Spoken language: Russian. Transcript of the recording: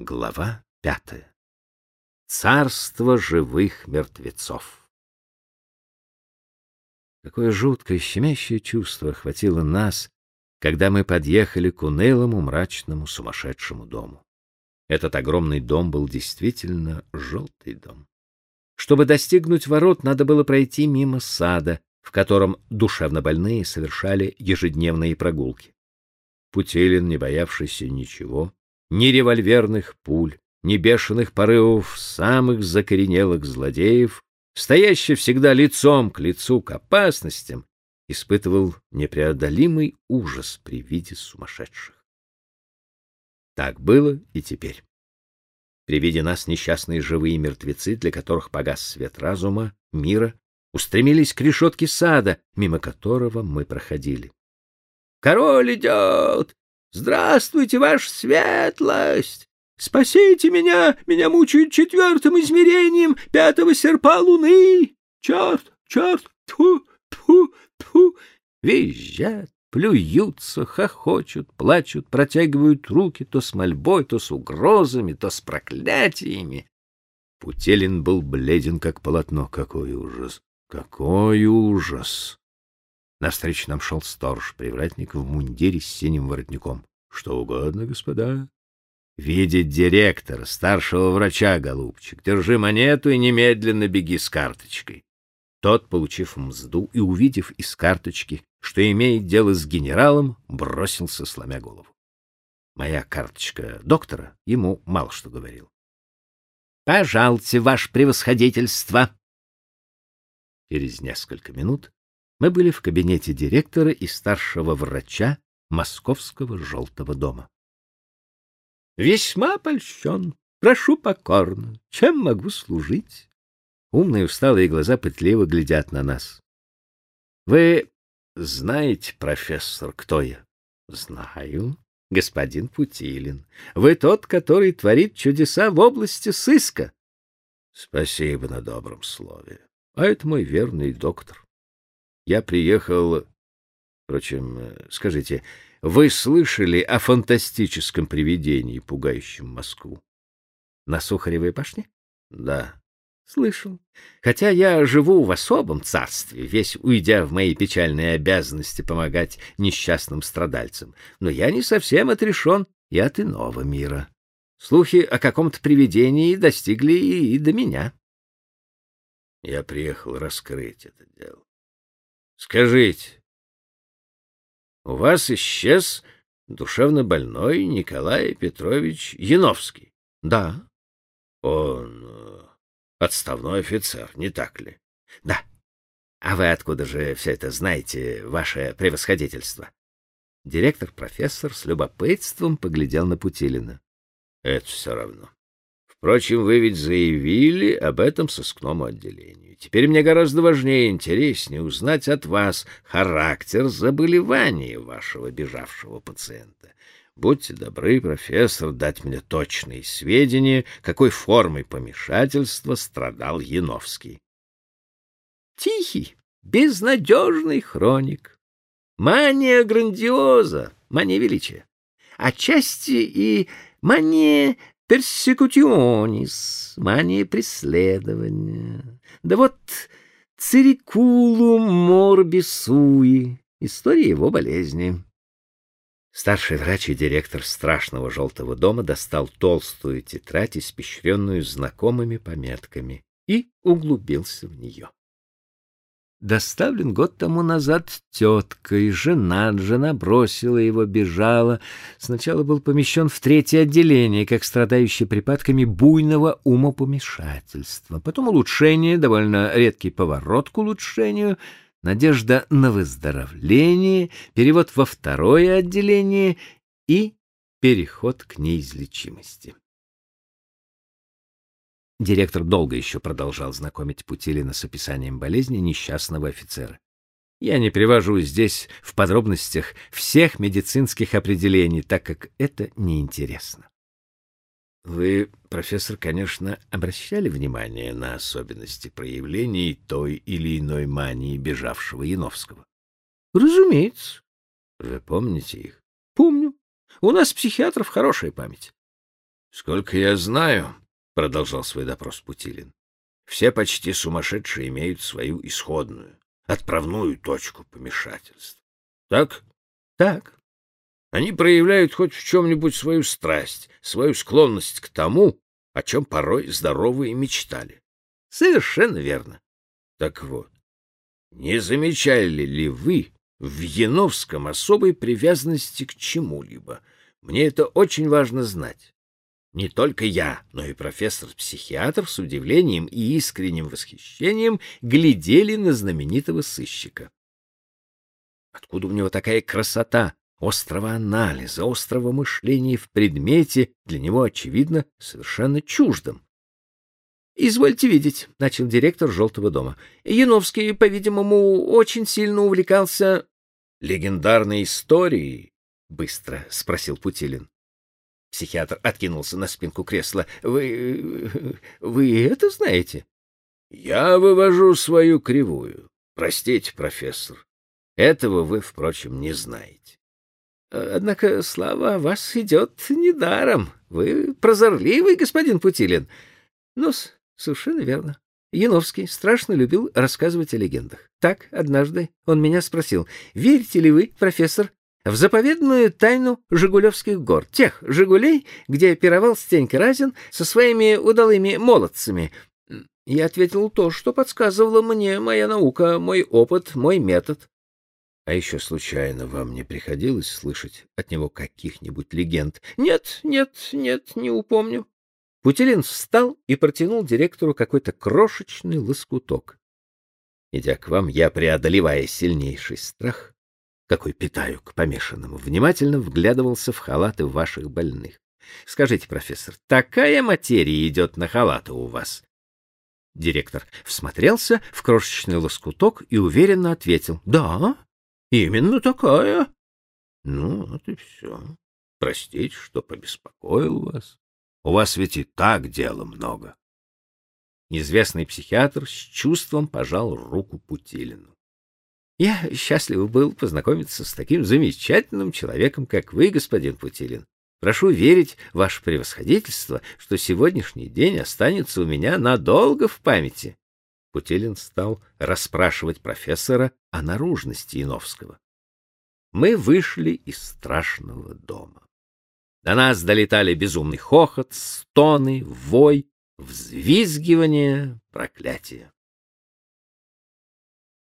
Глава пятая. Царство живых мертвецов. Какое жуткое, щемящее чувство охватило нас, когда мы подъехали к унылому, мрачному, сумасшедшему дому. Этот огромный дом был действительно желтый дом. Чтобы достигнуть ворот, надо было пройти мимо сада, в котором душевнобольные совершали ежедневные прогулки. Путилин, не боявшийся ничего, ни револьверных пуль, ни бешеных порывов самых закоренелых злодеев, стоящий всегда лицом к лицу к опасностям, испытывал непреодолимый ужас при виде сумасшедших. Так было и теперь. При виде нас несчастные живые мертвецы, для которых погас свет разума, мира, устремились к решетке сада, мимо которого мы проходили. «Король идет! Здравствуйте, ваша светлость! Спасите меня! Меня мучают четвертым измерением пятого серпа луны! Черт, черт, тьфу, тьфу, тьфу!» Визжат, плюются, хохочут, плачут, протягивают руки то с мольбой, то с угрозами, то с проклятиями. Путелин был бледен, как полотно. Какой ужас! Какой ужас! Навстречу нам шел сторож, привратник в мундире с синим воротником. — Что угодно, господа. — Видит директор, старшего врача, голубчик. Держи монету и немедленно беги с карточкой. Тот, получив мзду и увидев из карточки, что имеет дело с генералом, бросился, сломя голову. Моя карточка доктора ему мало что говорил. — Пожалуйте, ваше превосходительство! Через несколько минут мы были в кабинете директора и старшего врача Московского желтого дома. Весьма польщен. Прошу покорно. Чем могу служить? Умные усталые глаза пытливо глядят на нас. Вы знаете, профессор, кто я? Знаю. Господин Путилин. Вы тот, который творит чудеса в области сыска. Спасибо на добром слове. А это мой верный доктор. Я приехал... Впрочем, э, скажите, вы слышали о фантастическом привидении, пугающем Москву? На Сухаревой башне? Да. Слышал. Хотя я живу в особом царстве, весь уйдя в мои печальные обязанности помогать несчастным страдальцам, но я не совсем отрешен и от иного мира. Слухи о каком-то привидении достигли и до меня. Я приехал раскрыть это дело. Скажите, у вас исчез душевно больной Николай Петрович Яновский? Да. Он э, отставной офицер, не так ли? Да. А вы откуда же все это знаете, ваше превосходительство? Директор-профессор с любопытством поглядел на Путилина. Это все равно. Впрочем, вы ведь заявили об этом сыскному отделению. Теперь мне гораздо важнее и интереснее узнать от вас характер заболевания вашего бежавшего пациента. Будьте добры, профессор, дать мне точные сведения, какой формой помешательства страдал Яновский. Тихий, безнадежный хроник. Мания грандиоза, мания величия. Отчасти и мания персекутионис, мания преследования. Да вот цирикулум морбисуи, история его болезни. Старший врач и директор страшного желтого дома достал толстую тетрадь, испещренную знакомыми пометками, и углубился в нее доставлен год тому назад теткой, женат, жена бросила его, бежала. Сначала был помещен в третье отделение, как страдающий припадками буйного умопомешательства. Потом улучшение, довольно редкий поворот к улучшению, надежда на выздоровление, перевод во второе отделение и переход к неизлечимости. Директор долго еще продолжал знакомить Путилина с описанием болезни несчастного офицера. Я не привожу здесь в подробностях всех медицинских определений, так как это неинтересно. Вы, профессор, конечно, обращали внимание на особенности проявлений той или иной мании бежавшего Яновского? Разумеется. Вы помните их? Помню. У нас психиатров хорошая память. Сколько я знаю, продолжал свой допрос Путилин. Все почти сумасшедшие имеют свою исходную, отправную точку помешательства. Так? Так. Они проявляют хоть в чем-нибудь свою страсть, свою склонность к тому, о чем порой здоровые мечтали. Совершенно верно. Так вот, не замечали ли вы в Яновском особой привязанности к чему-либо? Мне это очень важно знать. Не только я, но и профессор-психиатр с удивлением и искренним восхищением глядели на знаменитого сыщика. Откуда у него такая красота, острого анализа, острого мышления в предмете, для него, очевидно, совершенно чуждом? Извольте видеть, начал директор Желтого дома. Яновский, по-видимому, очень сильно увлекался легендарной историей, быстро спросил Путилин. Психиатр откинулся на спинку кресла. Вы вы это знаете? Я вывожу свою кривую. Простите, профессор. Этого вы, впрочем, не знаете. Однако слава о вас идет недаром. Вы прозорливый, господин Путилин. ну совершенно верно. Яновский страшно любил рассказывать о легендах. Так, однажды он меня спросил, верите ли вы, профессор, в заповедную тайну Жигулевских гор, тех Жигулей, где пировал Стенька Разин со своими удалыми молодцами. Я ответил то, что подсказывала мне моя наука, мой опыт, мой метод. А еще случайно вам не приходилось слышать от него каких-нибудь легенд? Нет, нет, нет, не упомню. Путилин встал и протянул директору какой-то крошечный лоскуток. Идя к вам, я, преодолевая сильнейший страх, какой питаю к помешанному, внимательно вглядывался в халаты ваших больных. Скажите, профессор, такая материя идет на халаты у вас? Директор всмотрелся в крошечный лоскуток и уверенно ответил. — Да, именно такая. — Ну, вот и все. Простите, что побеспокоил вас. У вас ведь и так дела много. Известный психиатр с чувством пожал руку Путилину. Я счастлив был познакомиться с таким замечательным человеком, как вы, господин Путилин. Прошу верить, ваше превосходительство, что сегодняшний день останется у меня надолго в памяти. Путилин стал расспрашивать профессора о наружности Яновского. Мы вышли из страшного дома. До нас долетали безумный хохот, стоны, вой, взвизгивание, проклятие.